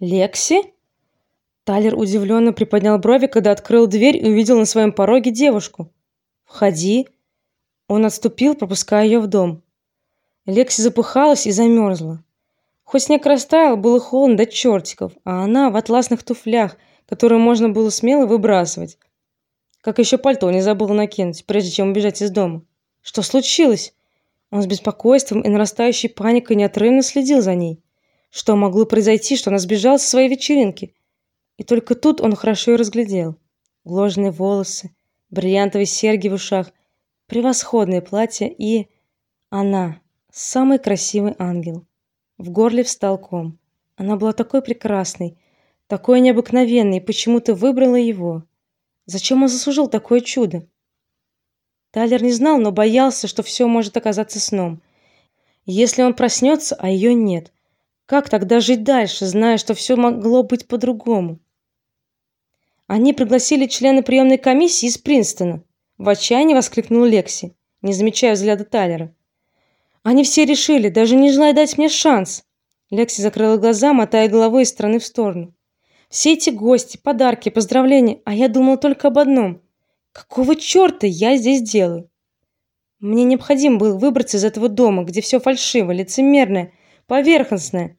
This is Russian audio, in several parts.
Лекси? Тайлер удивленно приподнял брови, когда открыл дверь и увидел на своем пороге девушку. "Входи". Он отступил, пропуская ее в дом. Лекси запыхалась и замерзла. Хоть снег растаял, было холодно до чертиков, а она в атласных туфлях, которые можно было смело выбрасывать. Как еще пальто не забыла накинуть, прежде чем убежать из дома. Что случилось? Он с беспокойством и нарастающей паникой неотрывно следил за ней. Что могло произойти, что она сбежала со своей вечеринки? И только тут он хорошо ее разглядел. Уложенные волосы, бриллиантовые серьги в ушах, превосходное платье и она, самый красивый ангел. В горле встал ком. Она была такой прекрасной, такой необыкновенной, почему-то выбрала его. Зачем он заслужил такое чудо? Тайлер не знал, но боялся, что все может оказаться сном. Если он проснется, а ее нет, как тогда жить дальше, зная, что все могло быть по-другому? Они пригласили члена приемной комиссии из Принстона. В отчаянии воскликнул Лекси, не замечая взгляда Тайлера. Они все решили, даже не желая дать мне шанс. Лекси закрыла глаза, мотая головой из стороны в сторону. Все эти гости, подарки, поздравления, а я думала только об одном: какого черта я здесь делаю? Мне необходимо было выбраться из этого дома, где все фальшиво, лицемерное, поверхностное.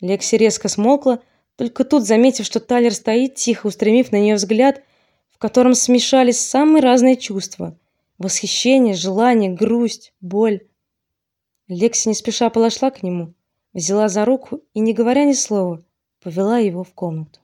Лекси резко смолкла, только тут заметив, что Тайлер стоит тихо, устремив на нее взгляд, в котором смешались самые разные чувства: восхищение, желание, грусть, боль. Лекси не спеша подошла к нему, взяла за руку и, не говоря ни слова, повела его в комнату.